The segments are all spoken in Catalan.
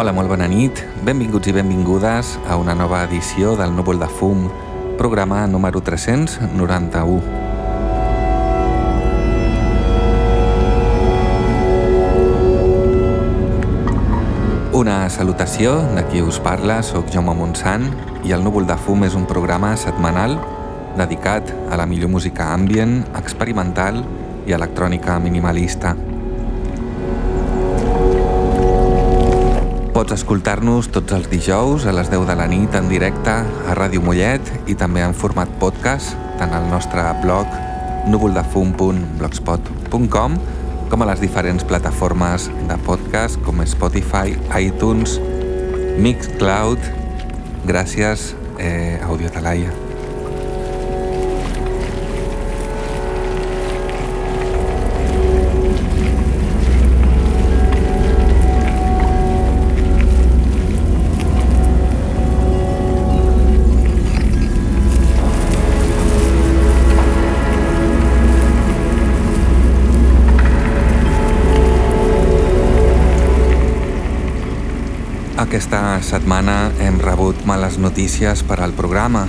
Hola, molt bona nit. Benvinguts i benvingudes a una nova edició del Núvol de Fum, programa número 391. Una salutació de qui us parla, sóc Jaume Montsant i el Núvol de Fum és un programa setmanal dedicat a la millor música ambient, experimental i electrònica minimalista. Pots escoltar-nos tots els dijous a les 10 de la nit en directe a Ràdio Mollet i també en format podcast tant al nostre blog núvoldefum.blogspot.com com a les diferents plataformes de podcast com Spotify, iTunes, Mixcloud. Gràcies, eh, Audiotalaia. Aquesta setmana hem rebut males notícies per al programa.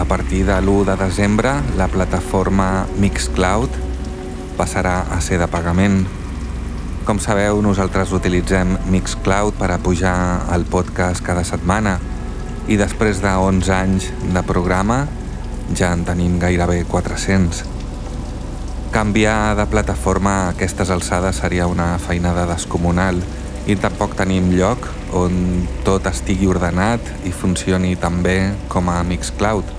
A partir de l'1 de desembre, la plataforma Mixcloud passarà a ser de pagament. Com sabeu, nosaltres utilitzem Mixcloud per a pujar el podcast cada setmana i després de 11 anys de programa ja en tenim gairebé 400. Canviar de plataforma a aquestes alçades seria una feinada descomunal i tampoc tenim lloc on tot estigui ordenat i funcioni tan bé com a Mixcloud.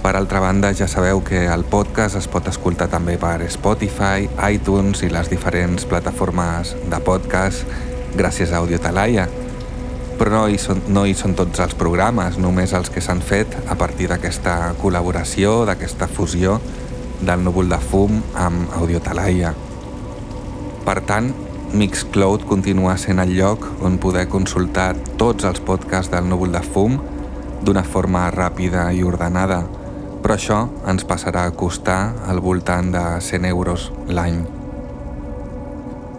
Per altra banda, ja sabeu que el podcast es pot escoltar també per Spotify, iTunes i les diferents plataformes de podcast gràcies a Audiotalaia. Però no hi, són, no hi són tots els programes, només els que s'han fet a partir d'aquesta col·laboració, d'aquesta fusió del núvol de fum amb Audiotalaia. Per tant, Mixcloud continua sent el lloc on poder consultar tots els podcasts del núvol de fum d'una forma ràpida i ordenada, però això ens passarà a costar al voltant de 100 euros l'any.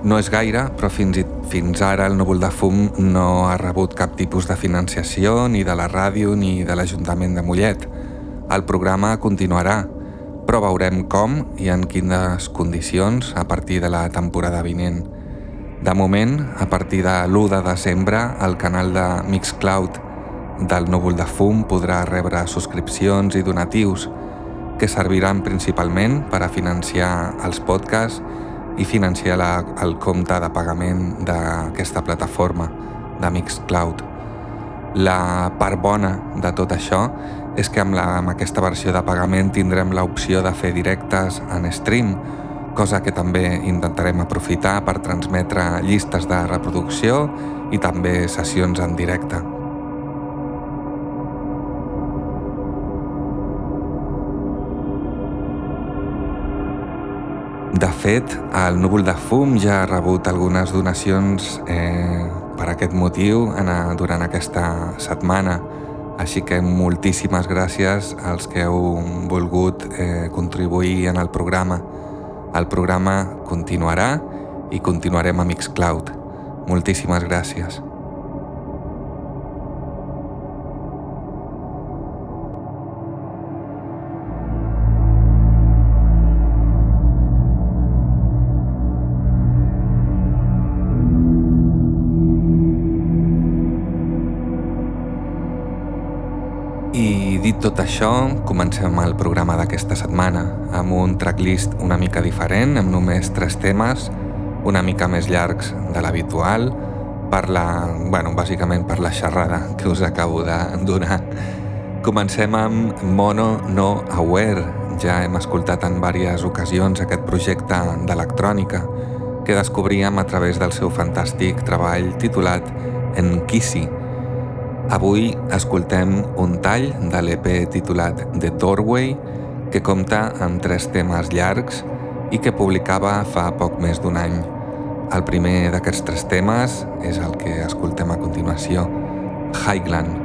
No és gaire, però fins, i, fins ara el núvol de fum no ha rebut cap tipus de financiació ni de la ràdio ni de l'Ajuntament de Mollet. El programa continuarà, però veurem com i en quines condicions a partir de la temporada vinent. De moment, a partir de l'1 de desembre, el canal de Mixcloud del Núvol de Fum podrà rebre subscripcions i donatius que serviran principalment per a financiar els podcasts i financiar la, el compte de pagament d'aquesta plataforma de Mixcloud. La part bona de tot això és que amb, la, amb aquesta versió de pagament tindrem l'opció de fer directes en stream, cosa que també intentarem aprofitar per transmetre llistes de reproducció i també sessions en directe. De fet, el núvol de fum ja ha rebut algunes donacions eh, per aquest motiu en, durant aquesta setmana, així que moltíssimes gràcies als que heu volgut eh, contribuir en el programa. El programa continuarà i continuarem a Mixcloud. Moltíssimes gràcies. Tot això, comencem el programa d'aquesta setmana, amb un tracklist una mica diferent, amb només tres temes, una mica més llargs de l'habitual, per la, bueno, bàsicament per la xerrada que us acabo de donar. Comencem amb Mono No Aware. Ja hem escoltat en diverses ocasions aquest projecte d'electrònica que descobríem a través del seu fantàstic treball titulat Enkisi, Avui escoltem un tall de l'EP titulat The Doorway que compta amb tres temes llargs i que publicava fa poc més d'un any. El primer d'aquests tres temes és el que escoltem a continuació, Highland.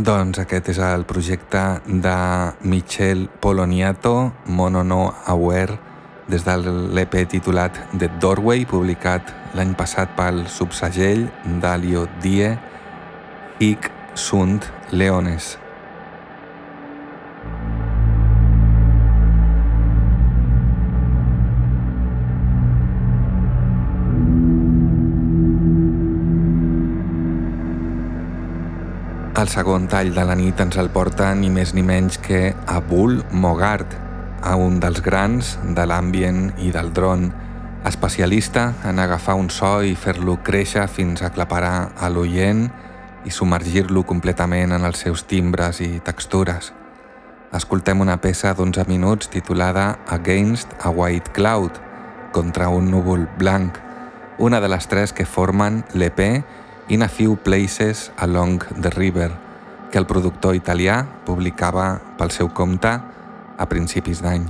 Doncs aquest és el projecte de Michel Poloniato, Mono No Aware, des de l'EP titulat The Doorway, publicat l'any passat pel subsegell d'Alio Die, Hic Sunt Leones. El segon tall de la nit ens el porta ni més ni menys que Abul Mogart, a un dels grans de l'ambient i del dron, especialista en agafar un so i fer-lo créixer fins a aclaparar a l'oient i submergir-lo completament en els seus timbres i textures. Escoltem una peça d'11 minuts titulada Against a White Cloud, contra un núvol blanc, una de les tres que formen l'EP In a Few Places Along the River, que el productor italià publicava pel seu compte a principis d'any.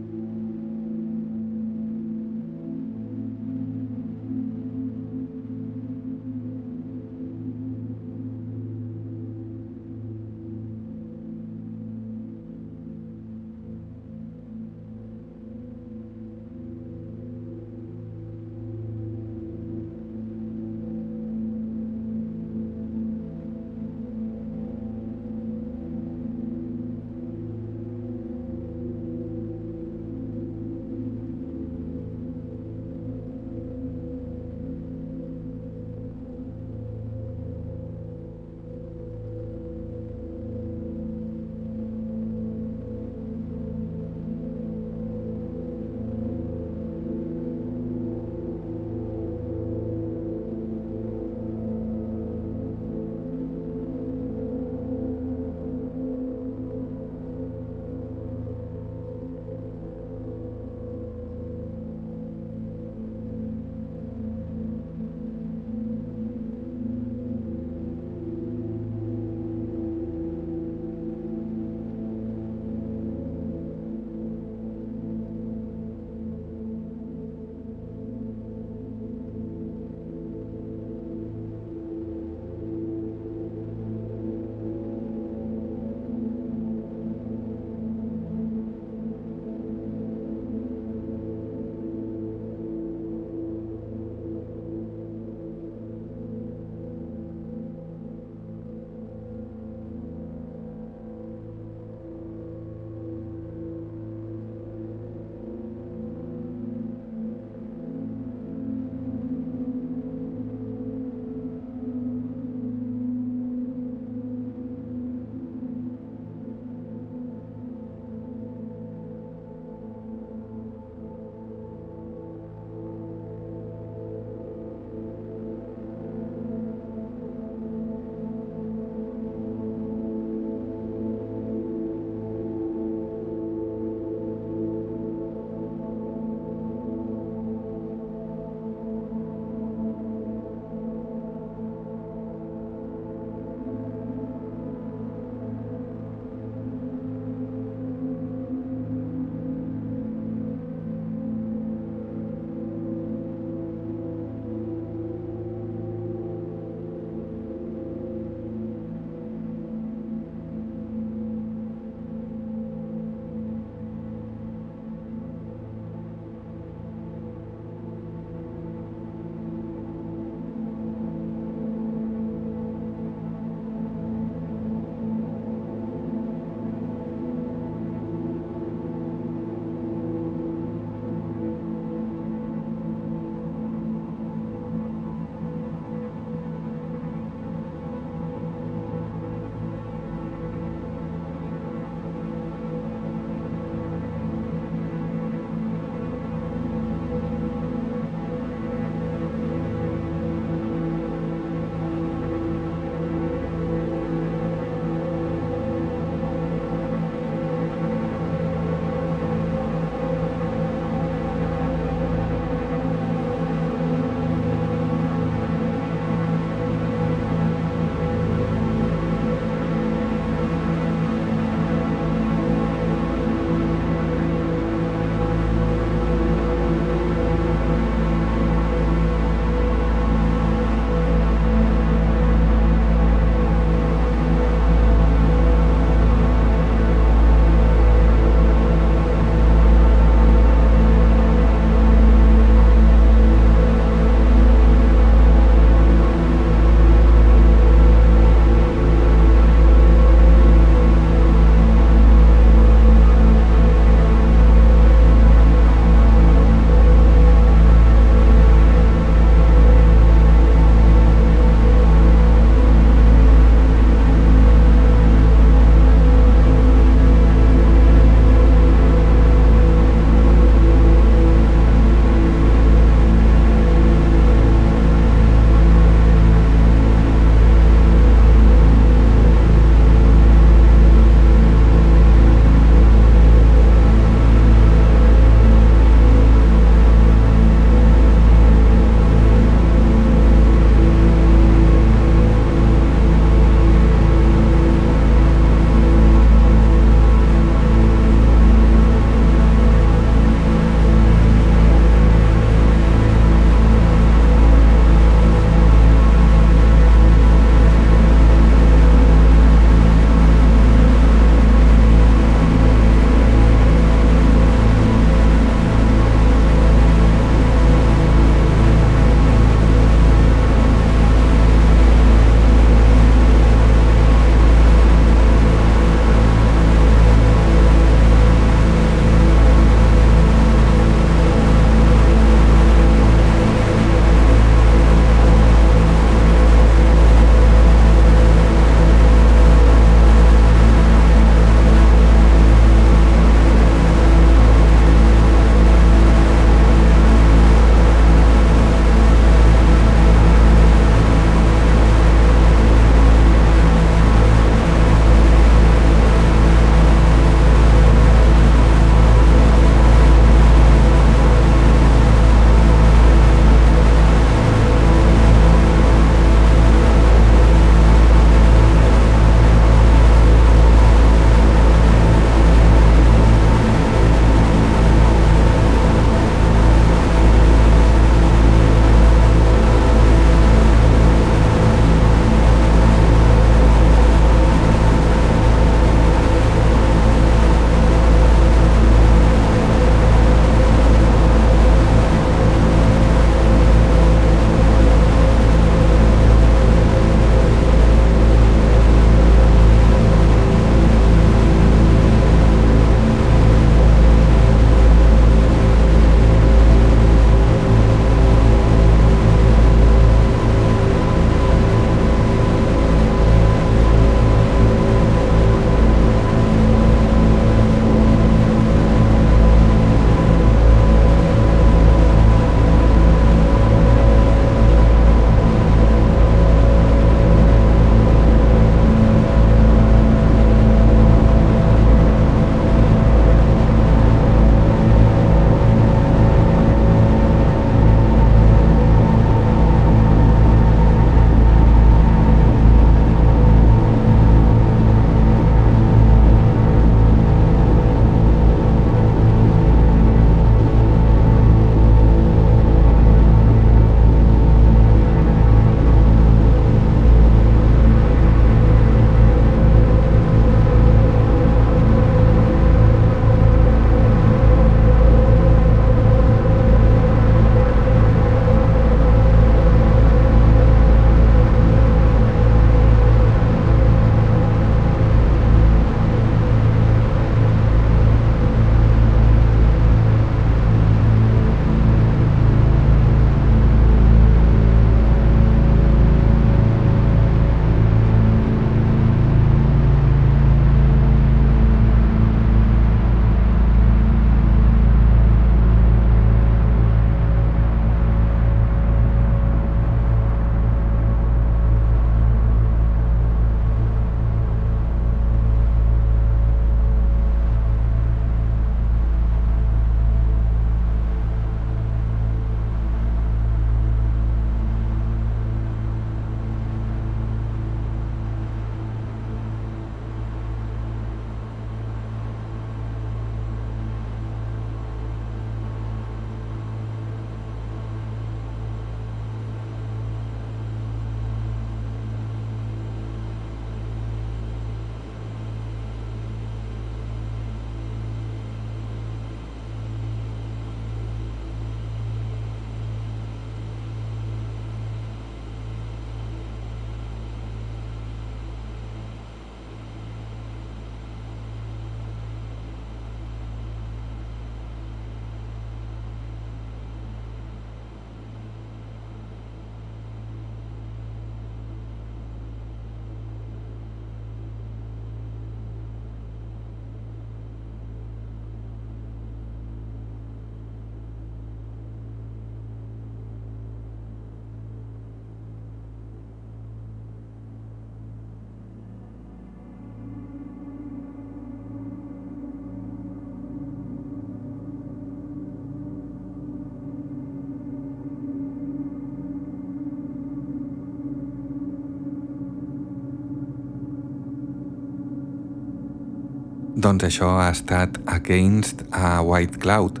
Doncs això ha estat Against a White Cloud,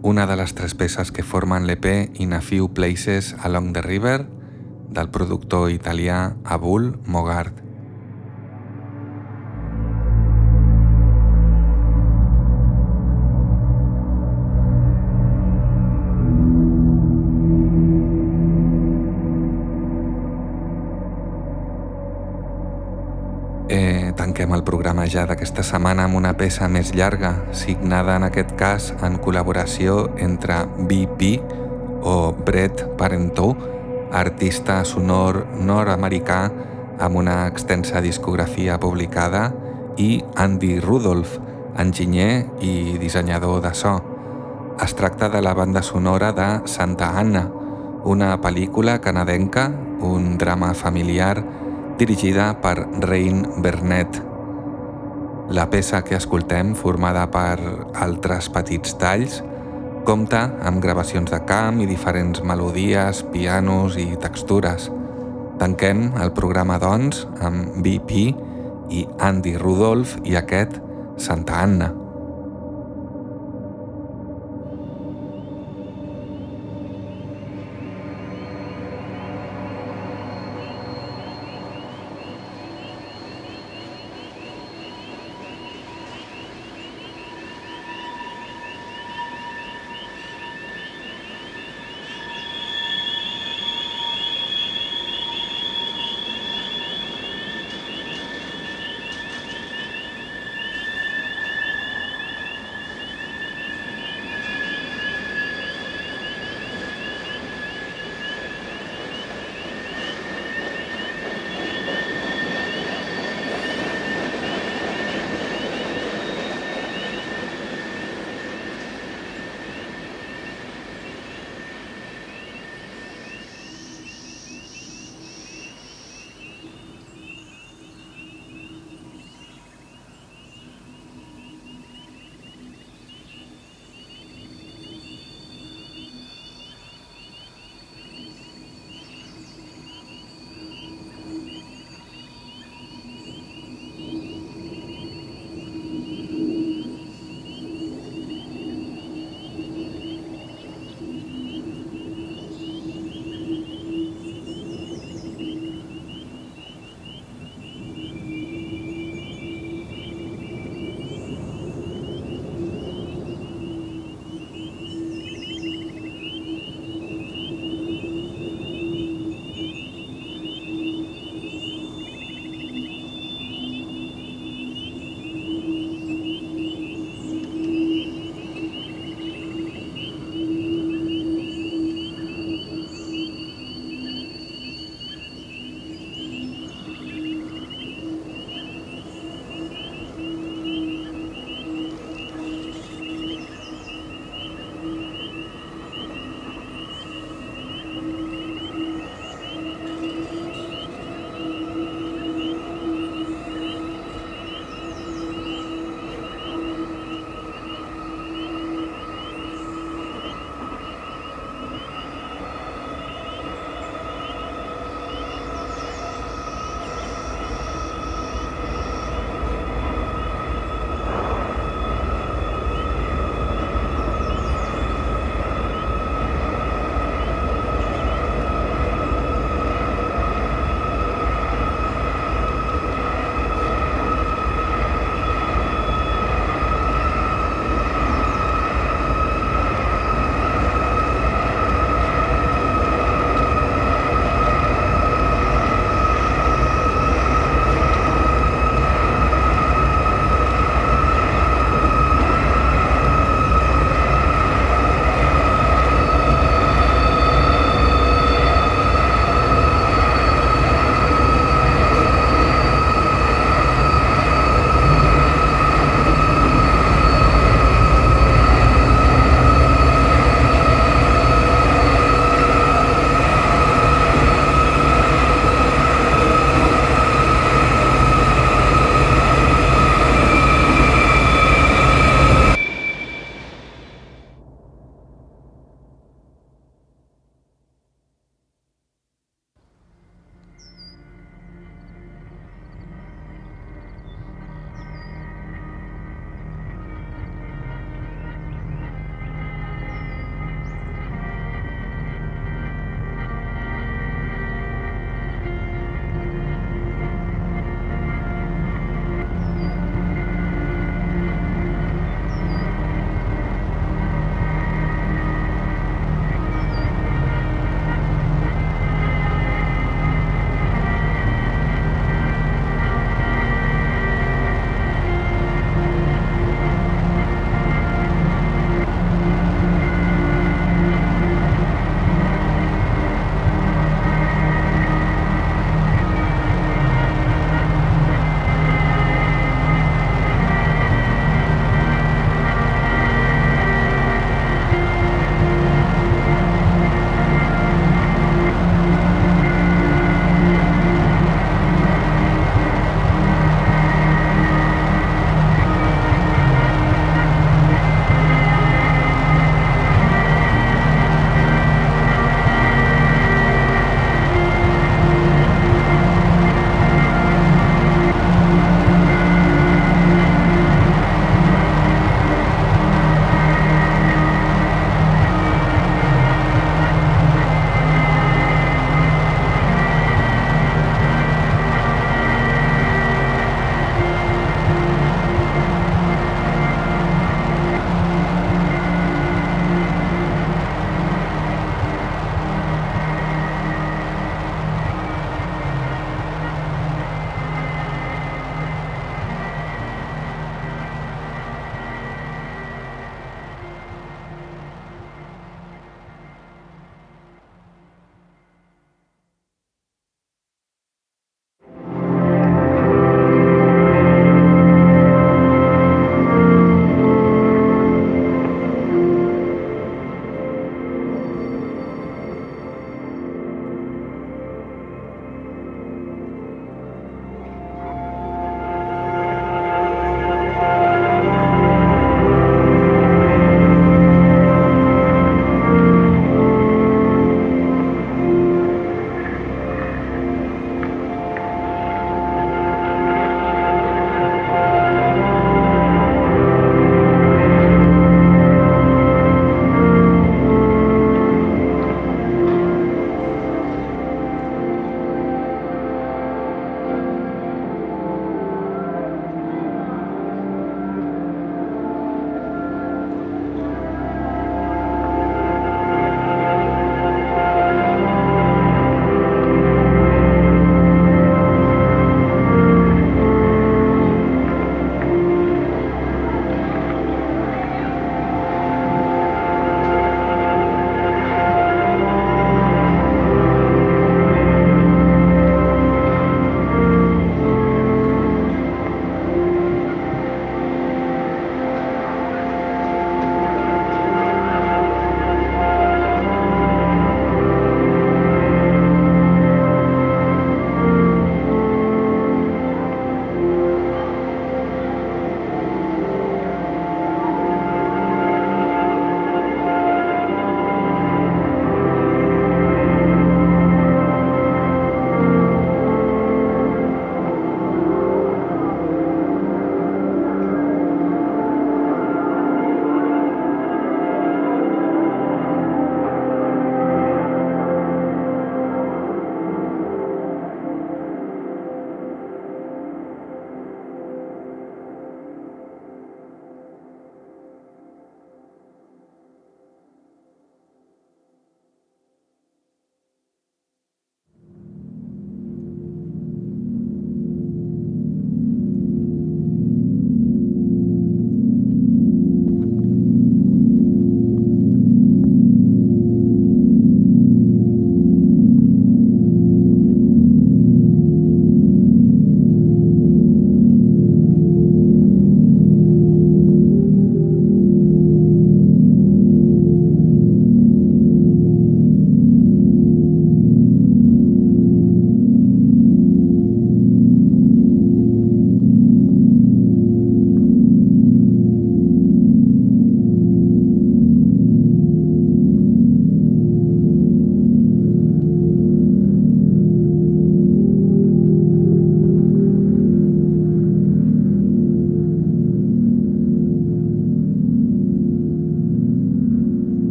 una de les tres peces que formen l'EP In a Few Places Along the River del productor italià Abul Mogart. Ja d'aquesta setmana amb una peça més llarga, signada en aquest cas en col·laboració entre BP o Brett Parenteau, artista sonor nord-americà amb una extensa discografia publicada, i Andy Rudolph, enginyer i dissenyador de so. Es tracta de la banda sonora de Santa Anna, una pel·lícula canadenca, un drama familiar dirigida per Rain Bernet. La peça que escoltem, formada per altres petits talls, compta amb gravacions de camp i diferents melodies, pianos i textures. Tanquem el programa, doncs, amb BP i Andy Rudolph i aquest Santa Anna.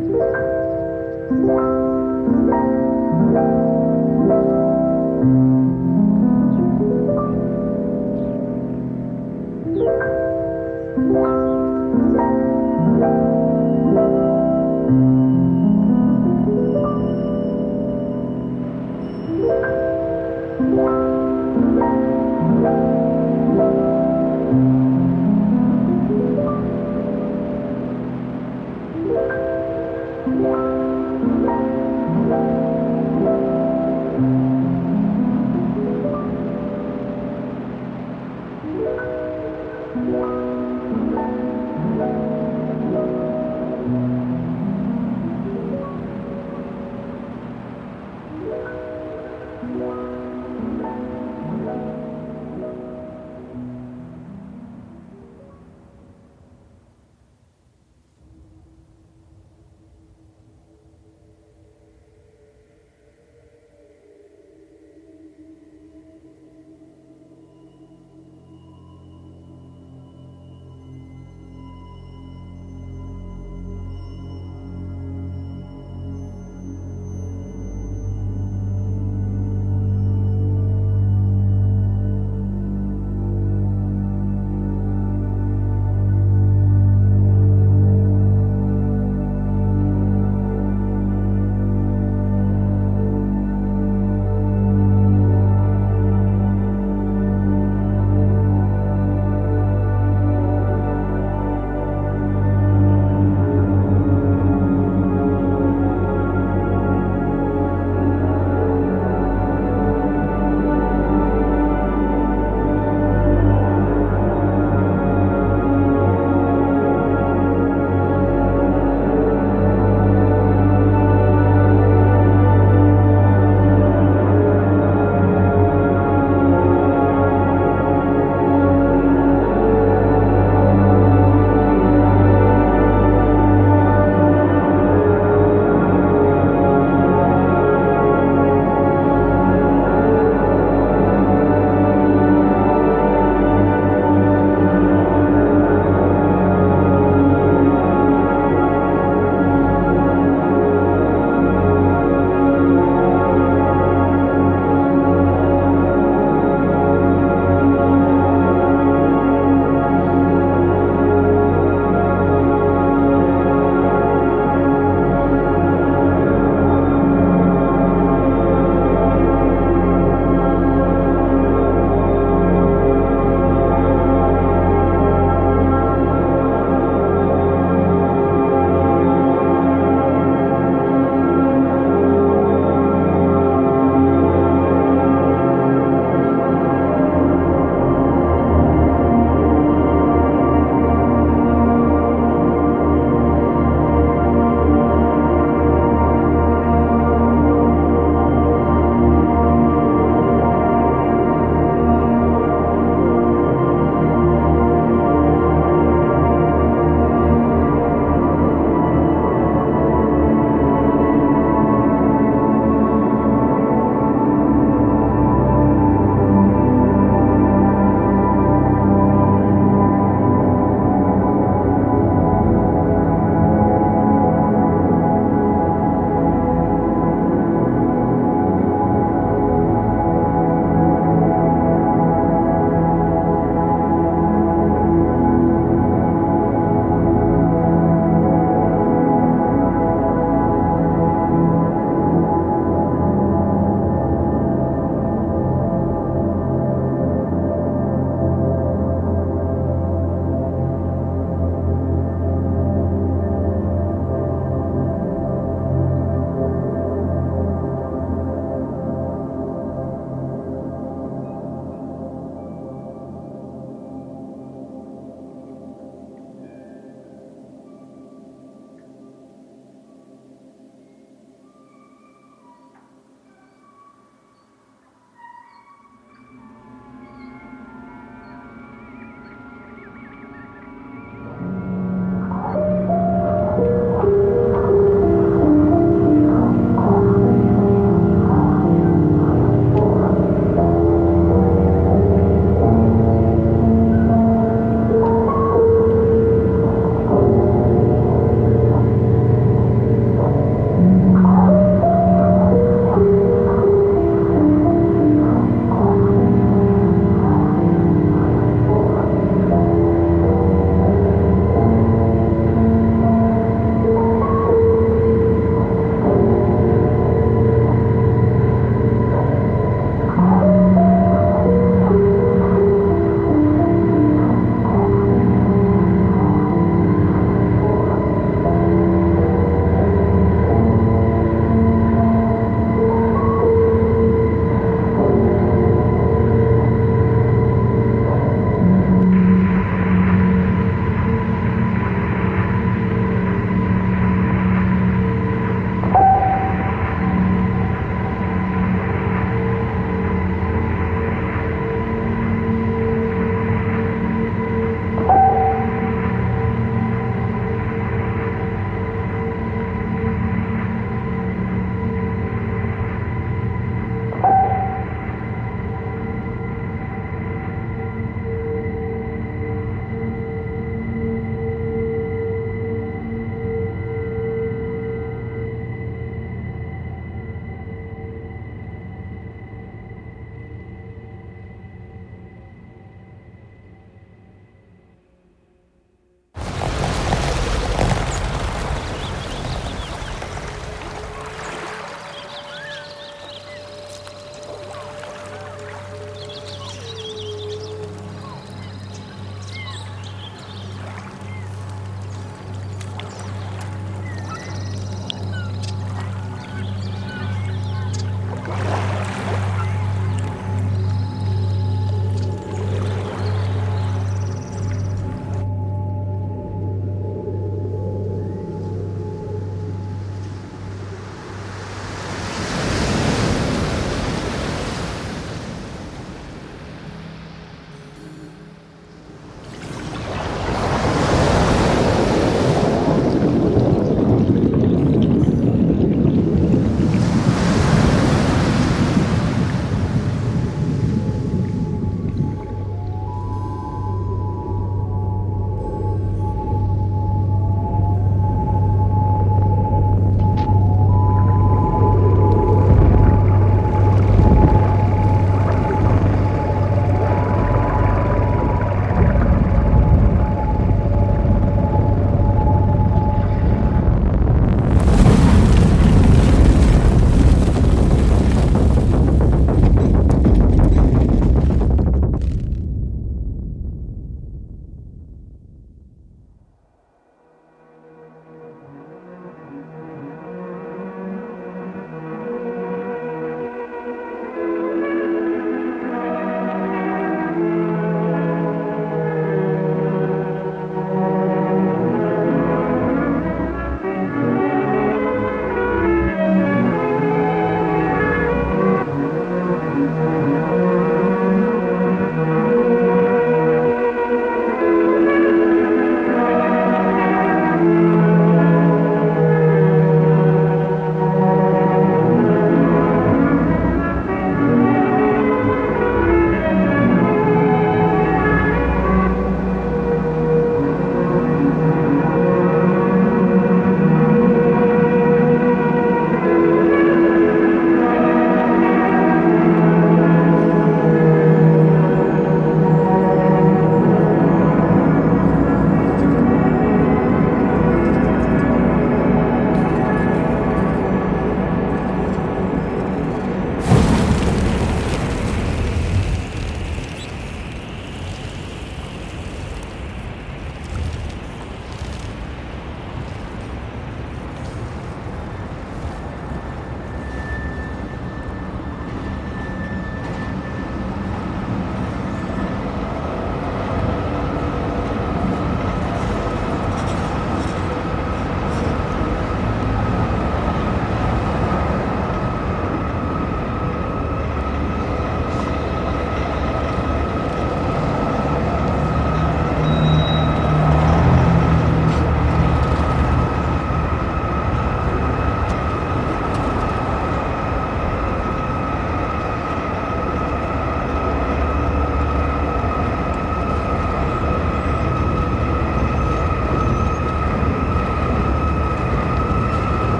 Música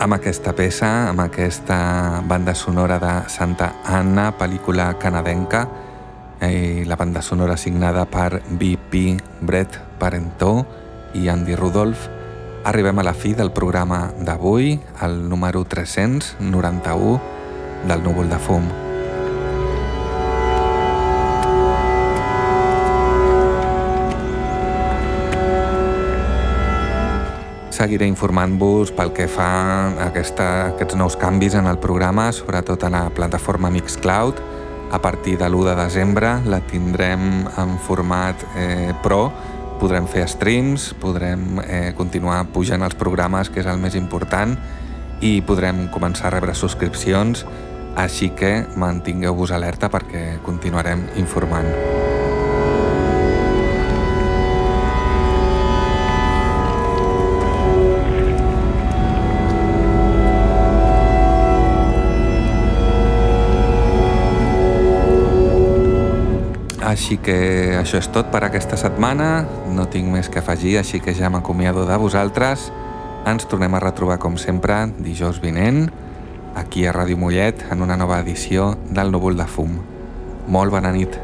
amb aquesta peça, amb aquesta banda sonora de Santa Anna, pel·lícula canadenca, i la banda sonora signada per B.P. Brett Parentó i Andy Rudolph, arribem a la fi del programa d'avui, el número 391 del núvol de fum. Seguiré informant-vos pel que fa a aquesta, aquests nous canvis en el programa, sobretot a la plataforma Mixcloud. A partir de l'1 de desembre la tindrem en format eh, Pro, podrem fer streams, podrem eh, continuar pujant els programes, que és el més important, i podrem començar a rebre subscripcions, així que mantingueu-vos alerta perquè continuarem informant. Així que això és tot per aquesta setmana, no tinc més que afegir, així que ja m'acomiado de vosaltres. Ens tornem a retrobar com sempre dijous vinent, aquí a Ràdio Mollet, en una nova edició del Núvol de Fum. Molt bona nit.